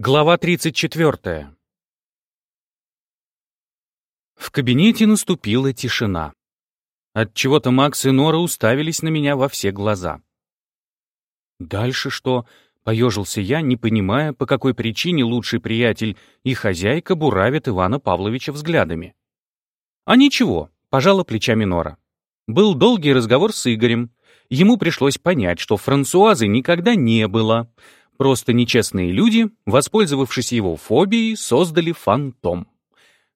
Глава 34. В кабинете наступила тишина. От чего то Макс и Нора уставились на меня во все глаза. «Дальше что?» — поежился я, не понимая, по какой причине лучший приятель и хозяйка буравят Ивана Павловича взглядами. «А ничего», — пожала плечами Нора. Был долгий разговор с Игорем. Ему пришлось понять, что Франсуазы никогда не было — Просто нечестные люди, воспользовавшись его фобией, создали фантом.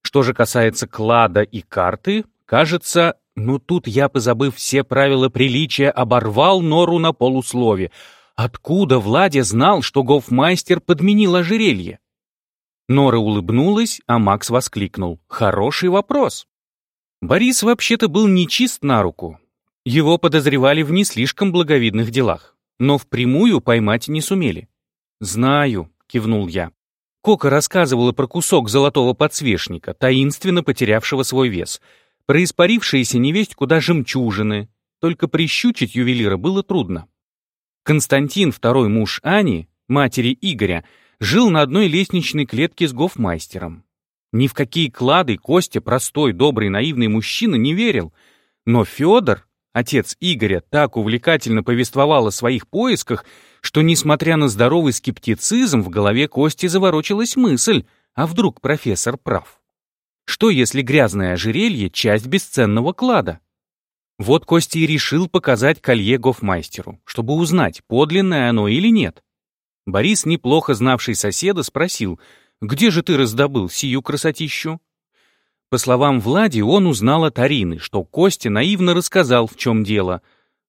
Что же касается клада и карты, кажется, ну тут я, позабыв все правила приличия, оборвал нору на полуслове. Откуда Владя знал, что гофмастер подменил ожерелье? Нора улыбнулась, а Макс воскликнул. «Хороший вопрос». Борис вообще-то был нечист на руку. Его подозревали в не слишком благовидных делах, но впрямую поймать не сумели. «Знаю», — кивнул я. Кока рассказывала про кусок золотого подсвечника, таинственно потерявшего свой вес, про испарившиеся невесть куда жемчужины. Только прищучить ювелира было трудно. Константин, второй муж Ани, матери Игоря, жил на одной лестничной клетке с гофмайстером. Ни в какие клады Костя, простой, добрый, наивный мужчина, не верил. Но Федор, отец Игоря, так увлекательно повествовал о своих поисках, что, несмотря на здоровый скептицизм, в голове Кости заворочилась мысль, а вдруг профессор прав? Что, если грязное ожерелье — часть бесценного клада? Вот Кости и решил показать колье гофмайстеру, чтобы узнать, подлинное оно или нет. Борис, неплохо знавший соседа, спросил, «Где же ты раздобыл сию красотищу?» По словам Влади, он узнал от Арины, что Костя наивно рассказал, в чем дело.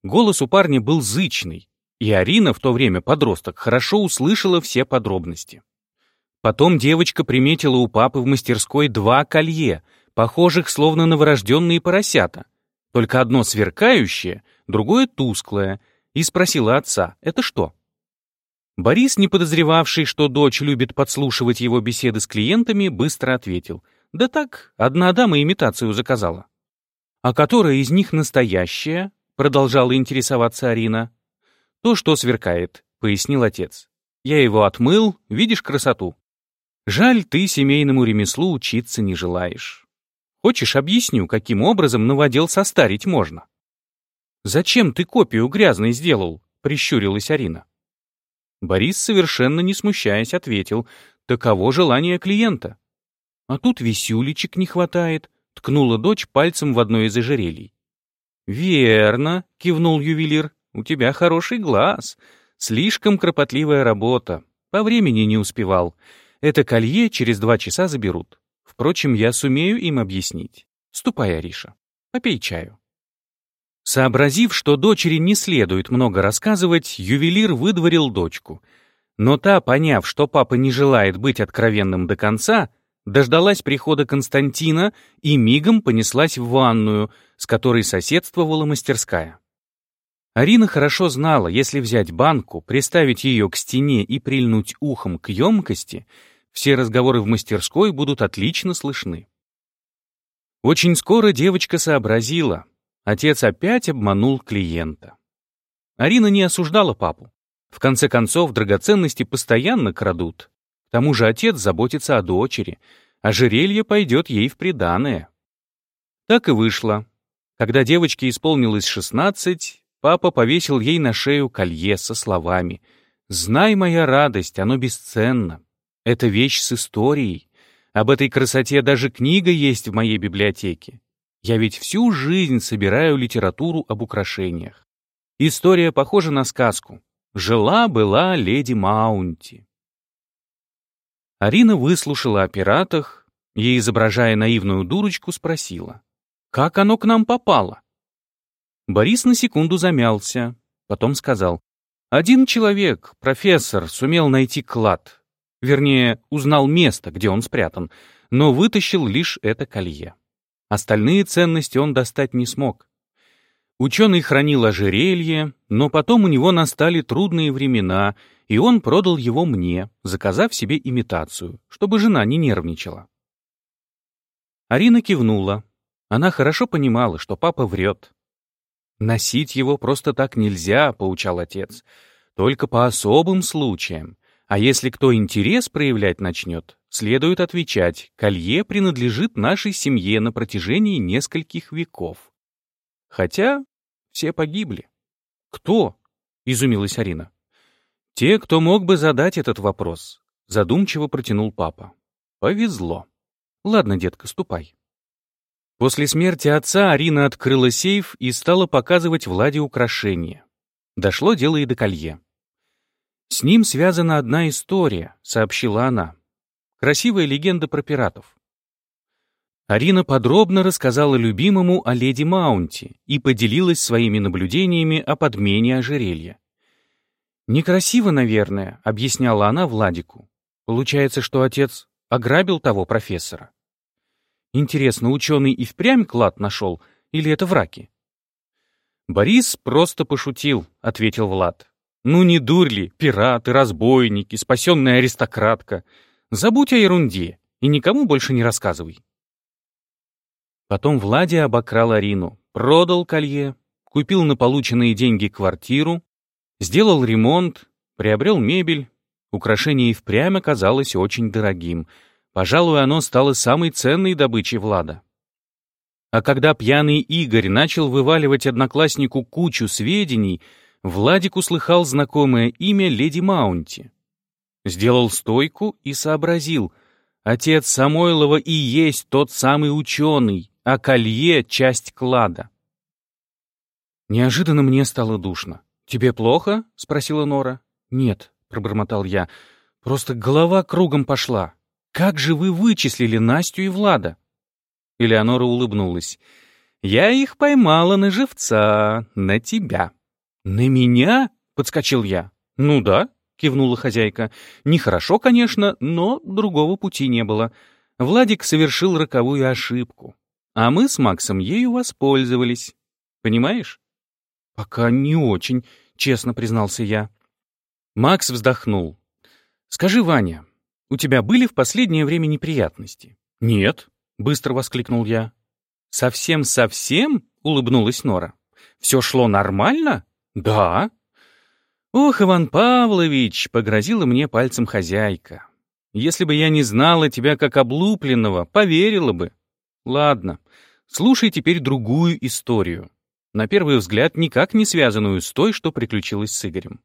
Голос у парня был зычный, и Арина, в то время подросток, хорошо услышала все подробности. Потом девочка приметила у папы в мастерской два колье, похожих словно на вырожденные поросята. Только одно сверкающее, другое тусклое, и спросила отца, это что? Борис, не подозревавший, что дочь любит подслушивать его беседы с клиентами, быстро ответил. «Да так, одна дама имитацию заказала». «А которая из них настоящая?» — продолжала интересоваться Арина. «То, что сверкает», — пояснил отец. «Я его отмыл, видишь красоту. Жаль, ты семейному ремеслу учиться не желаешь. Хочешь, объясню, каким образом новодел состарить можно?» «Зачем ты копию грязной сделал?» — прищурилась Арина. Борис, совершенно не смущаясь, ответил, «Таково желание клиента». «А тут висюлечек не хватает», — ткнула дочь пальцем в одно из ожерелий. «Верно», — кивнул ювелир, у тебя хороший глаз. Слишком кропотливая работа. По времени не успевал. Это колье через два часа заберут. Впрочем, я сумею им объяснить. Ступай, Ариша. Попей чаю. Сообразив, что дочери не следует много рассказывать, ювелир выдворил дочку. Но та, поняв, что папа не желает быть откровенным до конца, дождалась прихода Константина и мигом понеслась в ванную, с которой соседствовала мастерская. Арина хорошо знала, если взять банку, приставить ее к стене и прильнуть ухом к емкости, все разговоры в мастерской будут отлично слышны. Очень скоро девочка сообразила. Отец опять обманул клиента. Арина не осуждала папу. В конце концов, драгоценности постоянно крадут. К тому же отец заботится о дочери, а жерелье пойдет ей в приданое. Так и вышло. Когда девочке исполнилось шестнадцать, Папа повесил ей на шею колье со словами «Знай, моя радость, оно бесценно. Это вещь с историей. Об этой красоте даже книга есть в моей библиотеке. Я ведь всю жизнь собираю литературу об украшениях. История похожа на сказку. Жила-была леди Маунти». Арина выслушала о пиратах и, изображая наивную дурочку, спросила, «Как оно к нам попало?» Борис на секунду замялся, потом сказал. Один человек, профессор, сумел найти клад. Вернее, узнал место, где он спрятан, но вытащил лишь это колье. Остальные ценности он достать не смог. Ученый хранил ожерелье, но потом у него настали трудные времена, и он продал его мне, заказав себе имитацию, чтобы жена не нервничала. Арина кивнула. Она хорошо понимала, что папа врет, «Носить его просто так нельзя», — поучал отец. «Только по особым случаям. А если кто интерес проявлять начнет, следует отвечать, колье принадлежит нашей семье на протяжении нескольких веков. Хотя все погибли. Кто? Изумилась Арина. Те, кто мог бы задать этот вопрос. Задумчиво протянул папа. Повезло. Ладно, детка, ступай. После смерти отца Арина открыла сейф и стала показывать Владе украшения. Дошло дело и до колье. «С ним связана одна история», — сообщила она. «Красивая легенда про пиратов». Арина подробно рассказала любимому о леди Маунте и поделилась своими наблюдениями о подмене ожерелья. «Некрасиво, наверное», — объясняла она Владику. «Получается, что отец ограбил того профессора. Интересно, ученый и впрямь клад нашел, или это враки?» «Борис просто пошутил», — ответил Влад. Ну не дурь ли, пираты, разбойники, спасенная аристократка. Забудь о ерунде и никому больше не рассказывай. Потом Владя обокрал Арину, продал колье, купил на полученные деньги квартиру, сделал ремонт, приобрел мебель. Украшение и впрямь оказалось очень дорогим. Пожалуй, оно стало самой ценной добычей Влада. А когда пьяный Игорь начал вываливать однокласснику кучу сведений — Владик услыхал знакомое имя леди Маунти. Сделал стойку и сообразил. Отец Самойлова и есть тот самый ученый, а колье — часть клада. Неожиданно мне стало душно. «Тебе плохо?» — спросила Нора. «Нет», — пробормотал я. «Просто голова кругом пошла. Как же вы вычислили Настю и Влада?» Элеонора улыбнулась. «Я их поймала на живца, на тебя». «На меня?» — подскочил я. «Ну да», — кивнула хозяйка. «Нехорошо, конечно, но другого пути не было. Владик совершил роковую ошибку, а мы с Максом ею воспользовались. Понимаешь?» «Пока не очень», — честно признался я. Макс вздохнул. «Скажи, Ваня, у тебя были в последнее время неприятности?» «Нет», — быстро воскликнул я. «Совсем-совсем?» — улыбнулась Нора. «Все шло нормально?» «Да?» «Ох, Иван Павлович!» — погрозила мне пальцем хозяйка. «Если бы я не знала тебя как облупленного, поверила бы. Ладно, слушай теперь другую историю. На первый взгляд, никак не связанную с той, что приключилось с Игорем.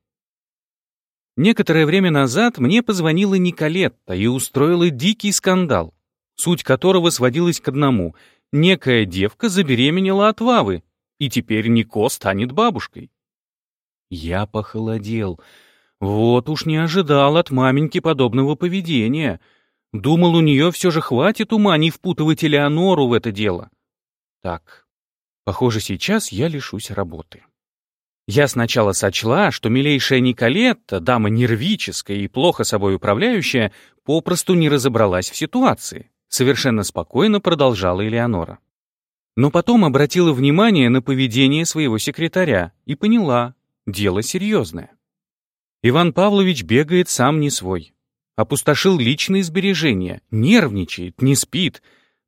Некоторое время назад мне позвонила Николетта и устроила дикий скандал, суть которого сводилась к одному. Некая девка забеременела от Вавы, и теперь Нико станет бабушкой. Я похолодел. Вот уж не ожидал от маменьки подобного поведения. Думал, у нее все же хватит ума не впутывать Элеонору в это дело. Так, похоже, сейчас я лишусь работы. Я сначала сочла, что милейшая Николетта, дама нервическая и плохо собой управляющая, попросту не разобралась в ситуации. Совершенно спокойно продолжала Элеонора. Но потом обратила внимание на поведение своего секретаря и поняла, Дело серьезное. Иван Павлович бегает сам не свой. Опустошил личные сбережения, нервничает, не спит.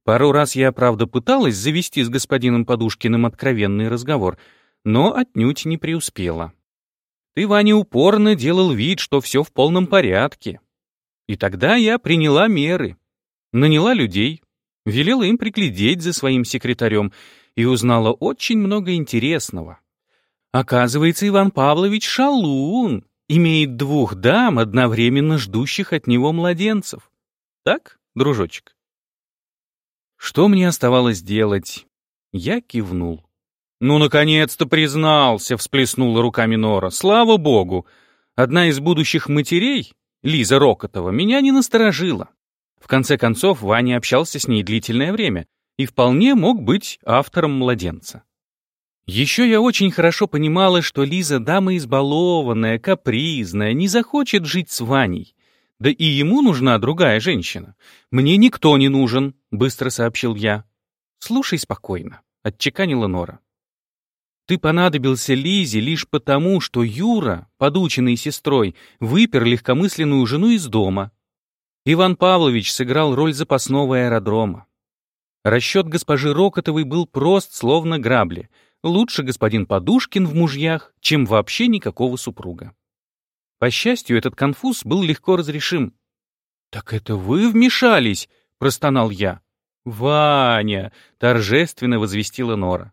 Пару раз я, правда, пыталась завести с господином Подушкиным откровенный разговор, но отнюдь не преуспела. Ты, Ваня, упорно делал вид, что все в полном порядке. И тогда я приняла меры. Наняла людей, велела им приглядеть за своим секретарем и узнала очень много интересного. Оказывается, Иван Павлович шалун, имеет двух дам, одновременно ждущих от него младенцев. Так, дружочек? Что мне оставалось делать? Я кивнул. «Ну, наконец-то признался!» — всплеснула руками Нора. «Слава богу! Одна из будущих матерей, Лиза Рокотова, меня не насторожила. В конце концов, Ваня общался с ней длительное время и вполне мог быть автором младенца. Еще я очень хорошо понимала, что Лиза дама избалованная, капризная, не захочет жить с Ваней. Да и ему нужна другая женщина. Мне никто не нужен, быстро сообщил я. Слушай спокойно, отчеканила Нора. Ты понадобился Лизе лишь потому, что Юра, подученный сестрой, выпер легкомысленную жену из дома. Иван Павлович сыграл роль запасного аэродрома. Расчет госпожи Рокотовой был прост, словно грабли — Лучше господин Подушкин в мужьях, чем вообще никакого супруга. По счастью, этот конфуз был легко разрешим. «Так это вы вмешались?» — простонал я. «Ваня!» — торжественно возвестила Нора.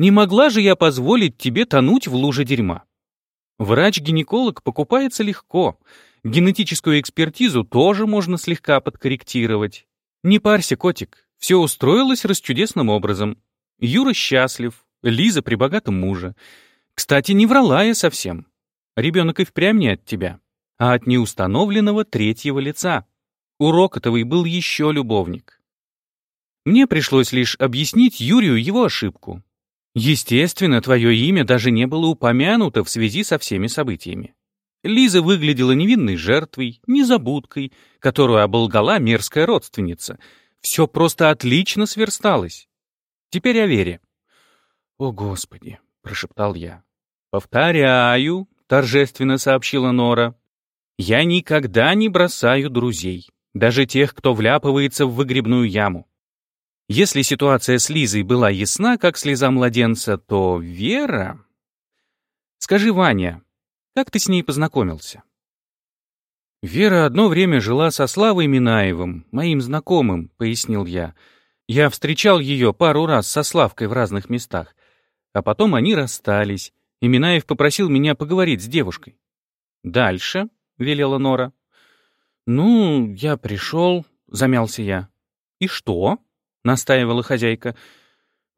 «Не могла же я позволить тебе тонуть в луже дерьма?» Врач-гинеколог покупается легко. Генетическую экспертизу тоже можно слегка подкорректировать. Не парься, котик, все устроилось расчудесным образом. Юра счастлив, Лиза при богатом муже. Кстати, не врала я совсем. Ребенок и впрямь не от тебя, а от неустановленного третьего лица. У Рокотовой был еще любовник. Мне пришлось лишь объяснить Юрию его ошибку. Естественно, твое имя даже не было упомянуто в связи со всеми событиями. Лиза выглядела невинной жертвой, незабудкой, которую оболгала мерзкая родственница. Все просто отлично сверсталось. Теперь о Вере. «О, Господи!» — прошептал я. «Повторяю», — торжественно сообщила Нора, — «я никогда не бросаю друзей, даже тех, кто вляпывается в выгребную яму. Если ситуация с Лизой была ясна, как слеза младенца, то Вера... Скажи, Ваня, как ты с ней познакомился? Вера одно время жила со Славой Минаевым, моим знакомым, пояснил я. Я встречал ее пару раз со Славкой в разных местах. А потом они расстались, и Минаев попросил меня поговорить с девушкой. «Дальше», — велела Нора. «Ну, я пришел», — замялся я. «И что?» — настаивала хозяйка.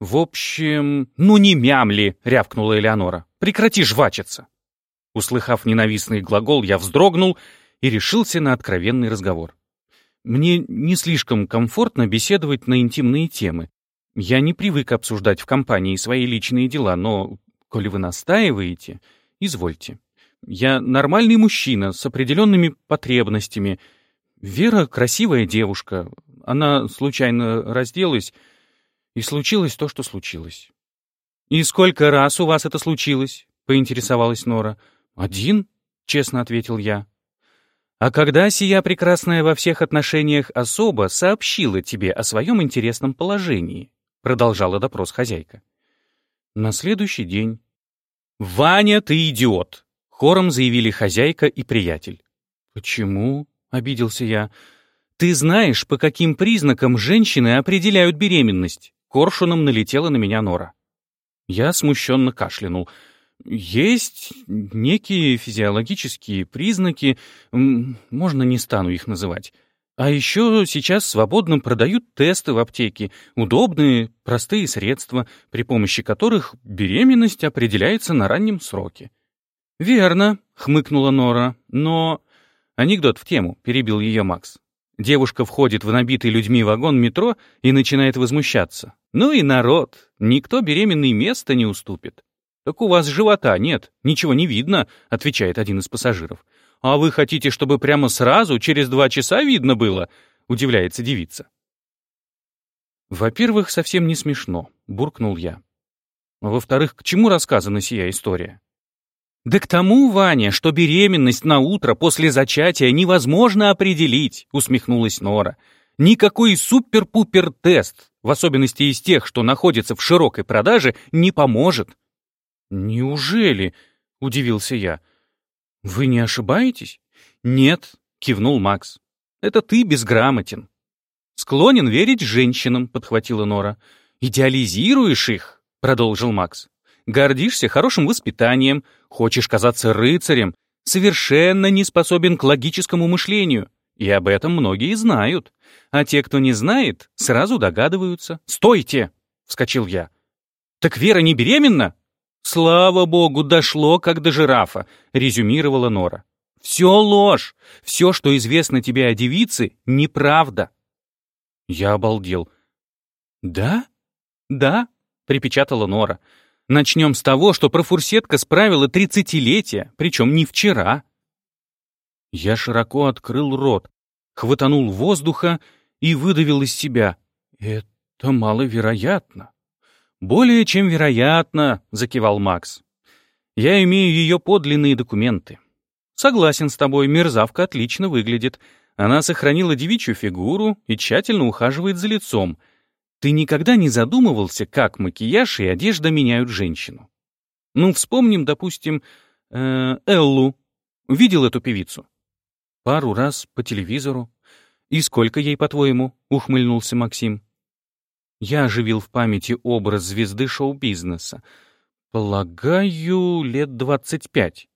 «В общем...» «Ну не мямли!» — рявкнула Элеонора. «Прекрати жвачиться!» Услыхав ненавистный глагол, я вздрогнул и решился на откровенный разговор. Мне не слишком комфортно беседовать на интимные темы. Я не привык обсуждать в компании свои личные дела, но, коли вы настаиваете, извольте. Я нормальный мужчина с определенными потребностями. Вера — красивая девушка, она случайно разделась, и случилось то, что случилось. «И сколько раз у вас это случилось?» — поинтересовалась Нора. «Один?» — честно ответил я. «А когда сия прекрасная во всех отношениях особа сообщила тебе о своем интересном положении?» — продолжала допрос хозяйка. «На следующий день». «Ваня, ты идиот!» — хором заявили хозяйка и приятель. «Почему?» — обиделся я. «Ты знаешь, по каким признакам женщины определяют беременность?» Коршуном налетела на меня Нора. Я смущенно кашлянул. «Есть некие физиологические признаки, можно не стану их называть. А еще сейчас свободно продают тесты в аптеке, удобные, простые средства, при помощи которых беременность определяется на раннем сроке». «Верно», — хмыкнула Нора, — «но...» Анекдот в тему, перебил ее Макс. Девушка входит в набитый людьми вагон метро и начинает возмущаться. «Ну и народ! Никто беременный место не уступит». «Так у вас живота нет, ничего не видно», — отвечает один из пассажиров. «А вы хотите, чтобы прямо сразу, через два часа видно было?» — удивляется девица. «Во-первых, совсем не смешно», — буркнул я. «Во-вторых, к чему рассказана сия история?» «Да к тому, Ваня, что беременность на утро после зачатия невозможно определить», — усмехнулась Нора. «Никакой супер-пупер-тест, в особенности из тех, что находятся в широкой продаже, не поможет». «Неужели?» — удивился я. «Вы не ошибаетесь?» «Нет», — кивнул Макс. «Это ты безграмотен». «Склонен верить женщинам», — подхватила Нора. «Идеализируешь их», — продолжил Макс. Гордишься хорошим воспитанием, хочешь казаться рыцарем, совершенно не способен к логическому мышлению. И об этом многие знают. А те, кто не знает, сразу догадываются. «Стойте!» — вскочил я. «Так Вера не беременна?» «Слава богу, дошло, как до жирафа», — резюмировала Нора. «Все ложь. Все, что известно тебе о девице, неправда». Я обалдел. «Да? Да?» — припечатала Нора. Начнем с того, что профурсетка справила тридцатилетие, причем не вчера. Я широко открыл рот, хватанул воздуха и выдавил из себя. Это маловероятно. Более чем вероятно, закивал Макс. Я имею ее подлинные документы. Согласен с тобой, мерзавка отлично выглядит. Она сохранила девичью фигуру и тщательно ухаживает за лицом — ты никогда не задумывался, как макияж и одежда меняют женщину? Ну, вспомним, допустим, э, Эллу. Видел эту певицу?» «Пару раз по телевизору». «И сколько ей, по-твоему?» — ухмыльнулся Максим. Я оживил в памяти образ звезды шоу-бизнеса. Полагаю, лет двадцать пять.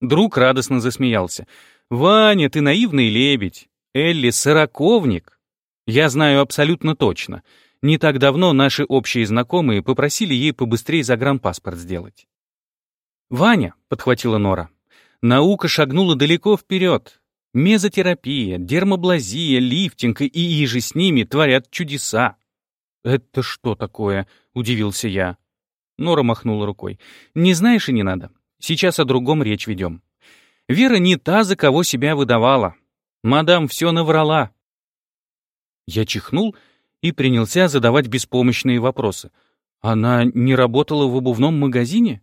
Друг радостно засмеялся. «Ваня, ты наивный лебедь. Элли — сороковник. Я знаю абсолютно точно. Не так давно наши общие знакомые попросили ей побыстрее загранпаспорт сделать. «Ваня», — подхватила Нора, — «наука шагнула далеко вперед. Мезотерапия, дермоблазия, лифтинг и иже с ними творят чудеса». «Это что такое?» — удивился я. Нора махнула рукой. «Не знаешь и не надо. Сейчас о другом речь ведем. Вера не та, за кого себя выдавала. Мадам все наврала». Я чихнул и принялся задавать беспомощные вопросы. «Она не работала в обувном магазине?»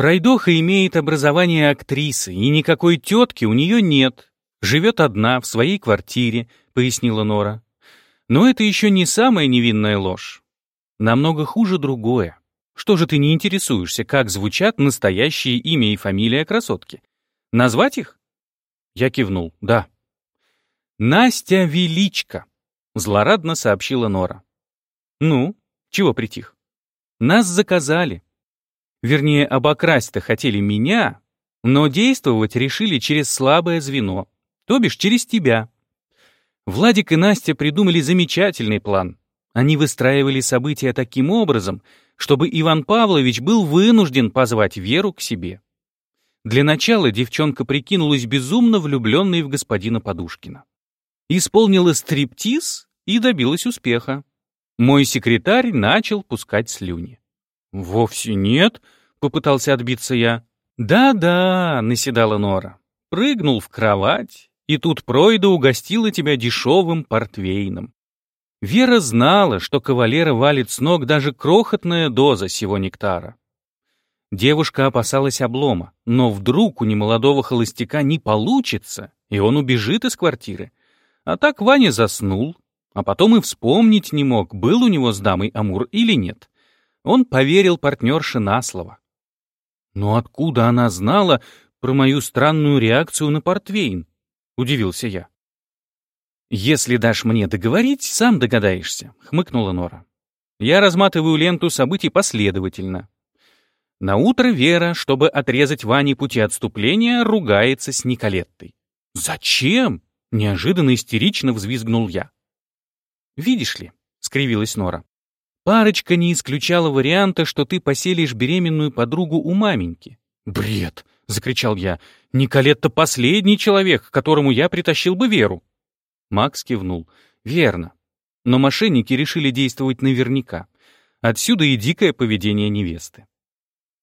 Пройдоха имеет образование актрисы, и никакой тетки у нее нет. Живет одна в своей квартире, пояснила Нора. Но это еще не самая невинная ложь. Намного хуже другое. Что же ты не интересуешься, как звучат настоящие имя и фамилия красотки? Назвать их? Я кивнул. Да. Настя Величко, злорадно сообщила Нора. Ну, чего притих? Нас заказали. Вернее, обокрасть-то хотели меня, но действовать решили через слабое звено, то бишь через тебя. Владик и Настя придумали замечательный план. Они выстраивали события таким образом, чтобы Иван Павлович был вынужден позвать Веру к себе. Для начала девчонка прикинулась безумно влюбленной в господина Подушкина. Исполнила стриптиз и добилась успеха. Мой секретарь начал пускать слюни. «Вовсе нет», — попытался отбиться я. «Да-да», — наседала Нора. Прыгнул в кровать, и тут Пройда угостила тебя дешевым портвейном. Вера знала, что кавалера валит с ног даже крохотная доза сего нектара. Девушка опасалась облома, но вдруг у немолодого холостяка не получится, и он убежит из квартиры. А так Ваня заснул, а потом и вспомнить не мог, был у него с дамой Амур или нет. Он поверил партнерше на слово. Но откуда она знала про мою странную реакцию на портвейн? Удивился я. «Если дашь мне договорить, сам догадаешься», — хмыкнула Нора. «Я разматываю ленту событий последовательно. На утро Вера, чтобы отрезать Ване пути отступления, ругается с Николеттой. «Зачем?» — неожиданно истерично взвизгнул я. «Видишь ли», — скривилась Нора, Парочка не исключала варианта, что ты поселишь беременную подругу у маменьки. «Бред!» — закричал я. «Николетта — последний человек, к которому я притащил бы Веру». Макс кивнул. «Верно. Но мошенники решили действовать наверняка. Отсюда и дикое поведение невесты.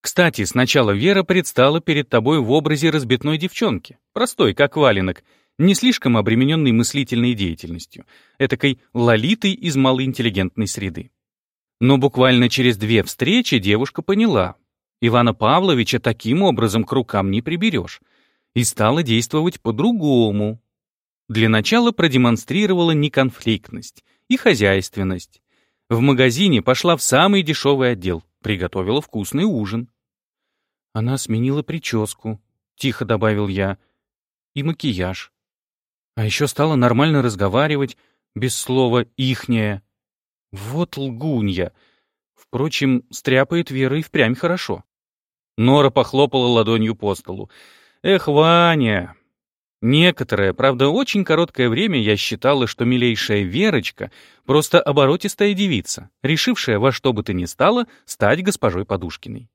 Кстати, сначала Вера предстала перед тобой в образе разбитной девчонки, простой, как валенок, не слишком обремененной мыслительной деятельностью, этакой лолитой из малоинтеллигентной среды. Но буквально через две встречи девушка поняла, Ивана Павловича таким образом к рукам не приберешь, и стала действовать по-другому. Для начала продемонстрировала неконфликтность и хозяйственность. В магазине пошла в самый дешевый отдел, приготовила вкусный ужин. Она сменила прическу, тихо добавил я, и макияж. А еще стала нормально разговаривать, без слова «ихняя». Вот лгунья. Впрочем, стряпает Вера и впрямь хорошо. Нора похлопала ладонью по столу. Эх, Ваня! Некоторое, правда, очень короткое время я считала, что милейшая Верочка просто оборотистая девица, решившая во что бы то ни стало стать госпожой Подушкиной.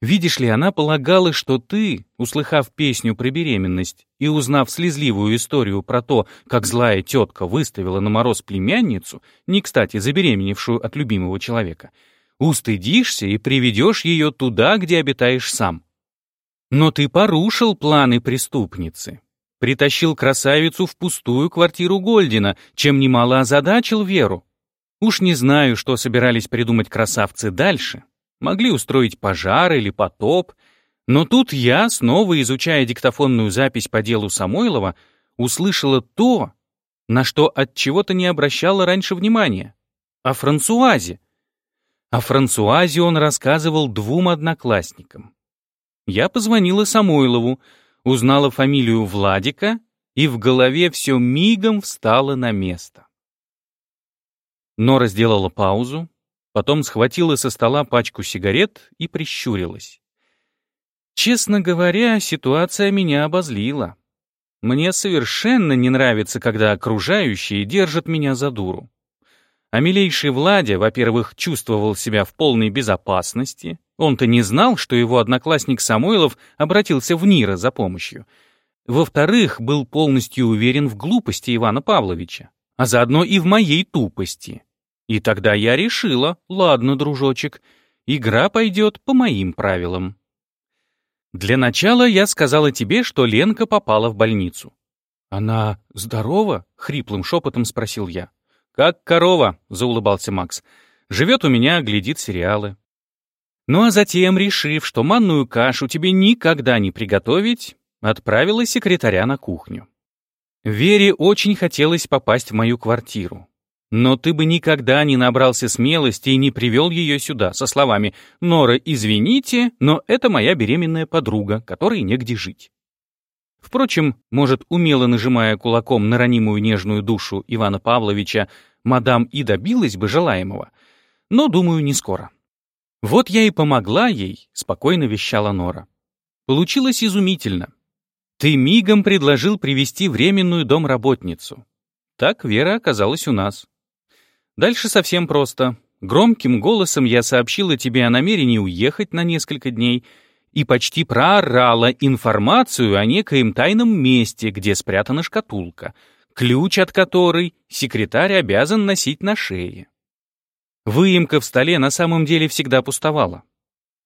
Видишь ли, она полагала, что ты, услыхав песню про беременность и узнав слезливую историю про то, как злая тетка выставила на мороз племянницу, не кстати забеременевшую от любимого человека, устыдишься и приведешь ее туда, где обитаешь сам. Но ты порушил планы преступницы. Притащил красавицу в пустую квартиру Гольдина, чем немало озадачил Веру. Уж не знаю, что собирались придумать красавцы дальше, могли устроить пожар или потоп. Но тут я, снова изучая диктофонную запись по делу Самойлова, услышала то, на что от чего-то не обращала раньше внимания. О Франсуазе. О Франсуазе он рассказывал двум одноклассникам. Я позвонила Самойлову. узнала фамилию Владика, и в голове все мигом встало на место. Нора сделала паузу, потом схватила со стола пачку сигарет и прищурилась. Честно говоря, ситуация меня обозлила. Мне совершенно не нравится, когда окружающие держат меня за дуру. А милейший Владя, во-первых, чувствовал себя в полной безопасности. Он-то не знал, что его одноклассник Самойлов обратился в Нира за помощью. Во-вторых, был полностью уверен в глупости Ивана Павловича, а заодно и в моей тупости. И тогда я решила, ладно, дружочек, игра пойдет по моим правилам. Для начала я сказала тебе, что Ленка попала в больницу. Она здорова? Хриплым шепотом спросил я. Как корова, заулыбался Макс. Живет у меня, глядит сериалы. Ну а затем, решив, что манную кашу тебе никогда не приготовить, отправила секретаря на кухню. Вере очень хотелось попасть в мою квартиру. Но ты бы никогда не набрался смелости и не привел ее сюда со словами «Нора, извините, но это моя беременная подруга, которой негде жить». Впрочем, может, умело нажимая кулаком на ранимую нежную душу Ивана Павловича, мадам и добилась бы желаемого, но, думаю, не скоро. Вот я и помогла ей, спокойно вещала Нора. Получилось изумительно. Ты мигом предложил привести временную домработницу. Так Вера оказалась у нас. Дальше совсем просто. Громким голосом я сообщила тебе о намерении уехать на несколько дней и почти проорала информацию о некоем тайном месте, где спрятана шкатулка, ключ от которой секретарь обязан носить на шее. Выемка в столе на самом деле всегда пустовала.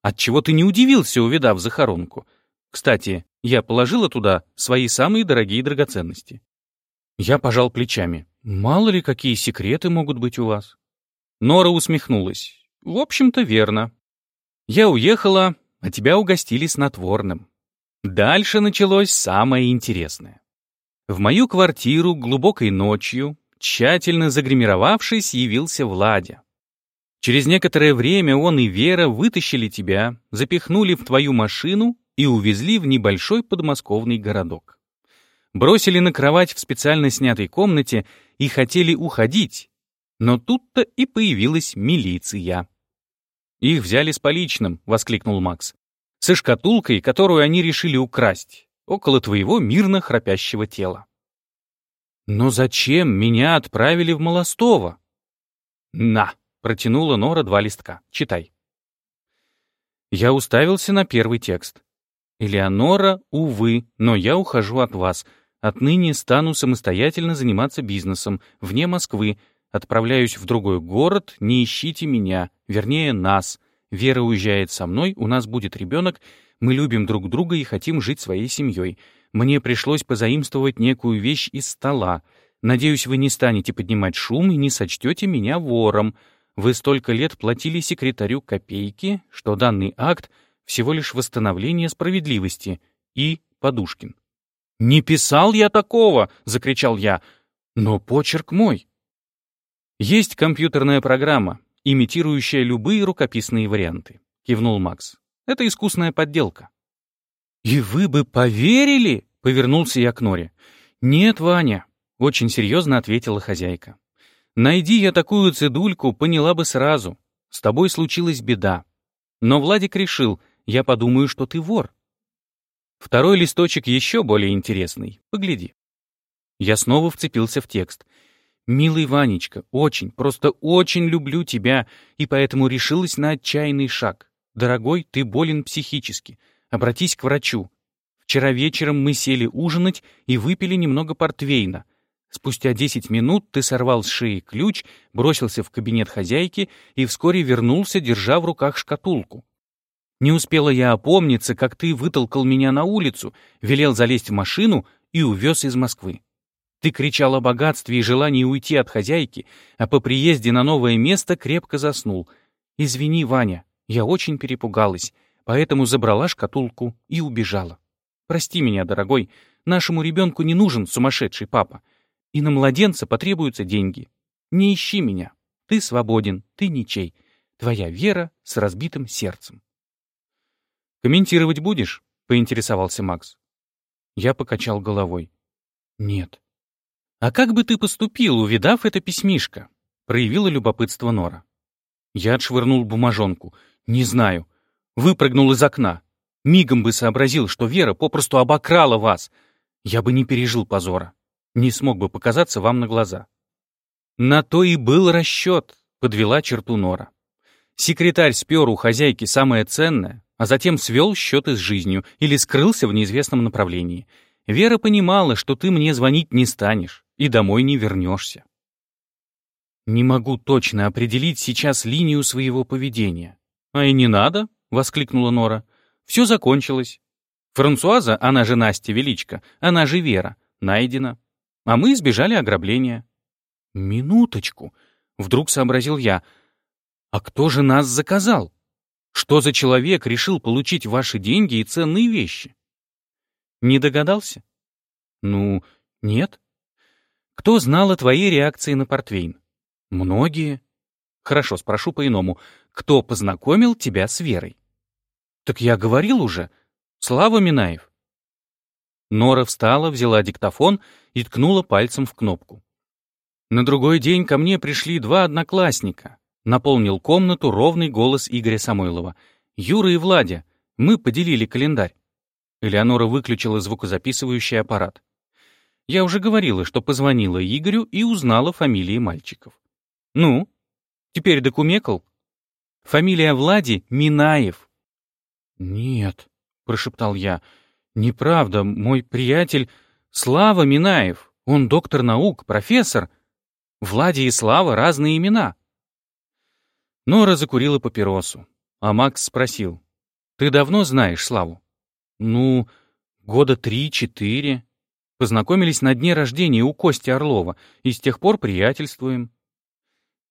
Отчего ты не удивился, увидав захоронку? Кстати, я положила туда свои самые дорогие драгоценности. Я пожал плечами. Мало ли, какие секреты могут быть у вас. Нора усмехнулась. В общем-то, верно. Я уехала, а тебя угостили снотворным. Дальше началось самое интересное. В мою квартиру глубокой ночью, тщательно загримировавшись, явился Владя. Через некоторое время он и Вера вытащили тебя, запихнули в твою машину и увезли в небольшой подмосковный городок бросили на кровать в специально снятой комнате и хотели уходить. Но тут-то и появилась милиция. «Их взяли с поличным», — воскликнул Макс. «Со шкатулкой, которую они решили украсть, около твоего мирно храпящего тела». «Но зачем меня отправили в Молостово?» «На», — протянула Нора два листка. «Читай». Я уставился на первый текст. «Элеонора, увы, но я ухожу от вас. Отныне стану самостоятельно заниматься бизнесом, вне Москвы. Отправляюсь в другой город, не ищите меня, вернее, нас. Вера уезжает со мной, у нас будет ребенок, мы любим друг друга и хотим жить своей семьей. Мне пришлось позаимствовать некую вещь из стола. Надеюсь, вы не станете поднимать шум и не сочтете меня вором. Вы столько лет платили секретарю копейки, что данный акт — всего лишь восстановление справедливости. И Подушкин. «Не писал я такого!» — закричал я. «Но почерк мой!» «Есть компьютерная программа, имитирующая любые рукописные варианты», — кивнул Макс. «Это искусная подделка». «И вы бы поверили?» — повернулся я к Норе. «Нет, Ваня», — очень серьезно ответила хозяйка. «Найди я такую цедульку, поняла бы сразу. С тобой случилась беда. Но Владик решил, я подумаю, что ты вор. Второй листочек еще более интересный. Погляди. Я снова вцепился в текст. «Милый Ванечка, очень, просто очень люблю тебя, и поэтому решилась на отчаянный шаг. Дорогой, ты болен психически. Обратись к врачу. Вчера вечером мы сели ужинать и выпили немного портвейна. Спустя 10 минут ты сорвал с шеи ключ, бросился в кабинет хозяйки и вскоре вернулся, держа в руках шкатулку. Не успела я опомниться, как ты вытолкал меня на улицу, велел залезть в машину и увез из Москвы. Ты кричал о богатстве и желании уйти от хозяйки, а по приезде на новое место крепко заснул. Извини, Ваня, я очень перепугалась, поэтому забрала шкатулку и убежала. Прости меня, дорогой, нашему ребенку не нужен сумасшедший папа, и на младенца потребуются деньги. Не ищи меня, ты свободен, ты ничей. Твоя вера с разбитым сердцем. «Комментировать будешь?» — поинтересовался Макс. Я покачал головой. Нет. А как бы ты поступил, увидав это письмишко? Проявила любопытство Нора. Я отшвырнул бумажонку. Не знаю. Выпрыгнул из окна. Мигом бы сообразил, что Вера попросту обокрала вас. Я бы не пережил позора. Не смог бы показаться вам на глаза. На то и был расчет, подвела черту Нора. Секретарь спер у хозяйки самое ценное, а затем свел счеты с жизнью или скрылся в неизвестном направлении. Вера понимала, что ты мне звонить не станешь и домой не вернешься. Не могу точно определить сейчас линию своего поведения. А и не надо, воскликнула Нора. Все закончилось. Франсуаза, она же Настя Величко, она же Вера, найдена. А мы избежали ограбления. Минуточку, вдруг сообразил я — а кто же нас заказал? Что за человек решил получить ваши деньги и ценные вещи? Не догадался? Ну, нет. Кто знал о твоей реакции на портвейн? Многие. Хорошо, спрошу по-иному. Кто познакомил тебя с Верой? Так я говорил уже. Слава Минаев. Нора встала, взяла диктофон и ткнула пальцем в кнопку. На другой день ко мне пришли два одноклассника, Наполнил комнату ровный голос Игоря Самойлова. «Юра и Владя, мы поделили календарь». Элеонора выключила звукозаписывающий аппарат. Я уже говорила, что позвонила Игорю и узнала фамилии мальчиков. «Ну, теперь докумекал?» «Фамилия Влади — Минаев». «Нет», — прошептал я, — «неправда, мой приятель Слава Минаев, он доктор наук, профессор. Влади и Слава — разные имена». Нора закурила папиросу, а Макс спросил. «Ты давно знаешь Славу?» «Ну, года три-четыре. Познакомились на дне рождения у Кости Орлова и с тех пор приятельствуем».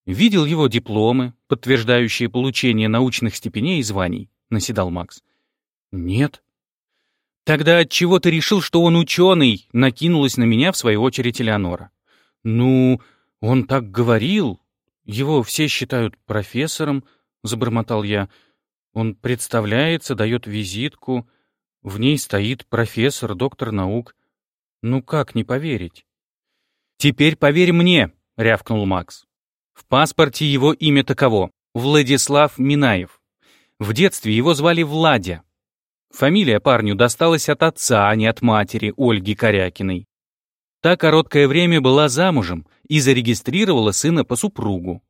«Видел его дипломы, подтверждающие получение научных степеней и званий», — наседал Макс. «Нет». «Тогда отчего ты решил, что он ученый?» — накинулась на меня в свою очередь Элеонора. «Ну, он так говорил, его все считают профессором, — забормотал я. Он представляется, дает визитку. В ней стоит профессор, доктор наук. Ну как не поверить? «Теперь поверь мне», — рявкнул Макс. В паспорте его имя таково — Владислав Минаев. В детстве его звали Владя. Фамилия парню досталась от отца, а не от матери, Ольги Корякиной. Та короткое время была замужем и зарегистрировала сына по супругу.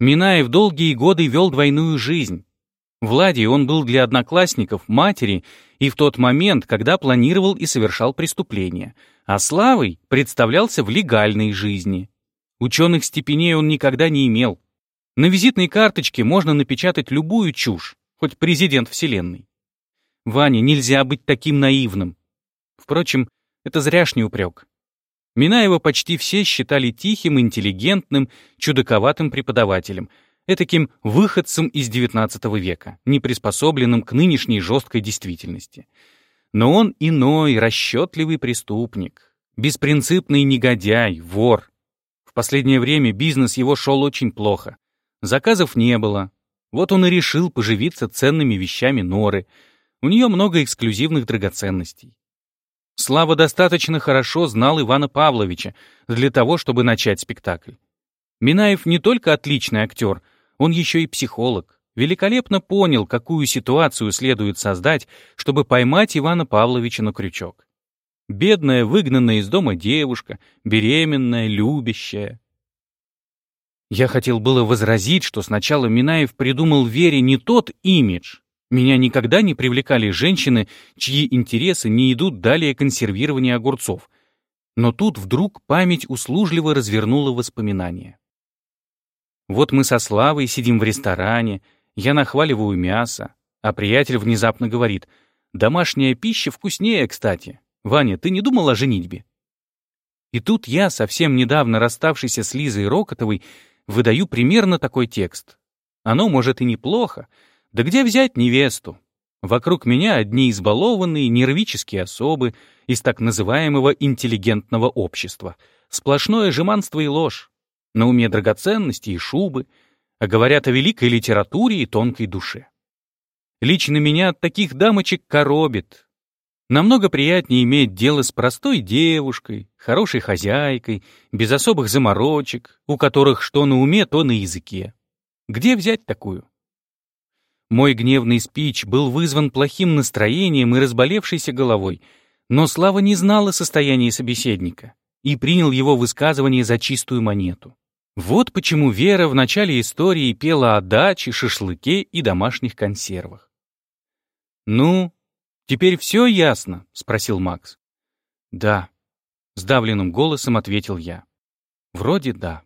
Минаев долгие годы вел двойную жизнь. Влади он был для одноклассников, матери и в тот момент, когда планировал и совершал преступления, а Славой представлялся в легальной жизни. Ученых степеней он никогда не имел. На визитной карточке можно напечатать любую чушь, хоть президент Вселенной. Ваня, нельзя быть таким наивным. Впрочем, это зряшний упрек. Минаева почти все считали тихим, интеллигентным, чудаковатым преподавателем, этаким выходцем из XIX века, не приспособленным к нынешней жесткой действительности. Но он иной, расчетливый преступник, беспринципный негодяй, вор. В последнее время бизнес его шел очень плохо. Заказов не было. Вот он и решил поживиться ценными вещами Норы. У нее много эксклюзивных драгоценностей. Слава достаточно хорошо знал Ивана Павловича для того, чтобы начать спектакль. Минаев не только отличный актер, он еще и психолог. Великолепно понял, какую ситуацию следует создать, чтобы поймать Ивана Павловича на крючок. Бедная, выгнанная из дома девушка, беременная, любящая. Я хотел было возразить, что сначала Минаев придумал Вере не тот имидж, меня никогда не привлекали женщины, чьи интересы не идут далее консервирования огурцов. Но тут вдруг память услужливо развернула воспоминания. Вот мы со Славой сидим в ресторане, я нахваливаю мясо, а приятель внезапно говорит, «Домашняя пища вкуснее, кстати. Ваня, ты не думал о женитьбе?» И тут я, совсем недавно расставшийся с Лизой Рокотовой, выдаю примерно такой текст. Оно, может, и неплохо, да где взять невесту? Вокруг меня одни избалованные нервические особы из так называемого интеллигентного общества. Сплошное жеманство и ложь. На уме драгоценности и шубы, а говорят о великой литературе и тонкой душе. Лично меня от таких дамочек коробит. Намного приятнее иметь дело с простой девушкой, хорошей хозяйкой, без особых заморочек, у которых что на уме, то на языке. Где взять такую? Мой гневный спич был вызван плохим настроением и разболевшейся головой, но Слава не знал о состоянии собеседника и принял его высказывание за чистую монету. Вот почему Вера в начале истории пела о даче, шашлыке и домашних консервах. «Ну, теперь все ясно?» — спросил Макс. «Да», — сдавленным голосом ответил я. «Вроде да».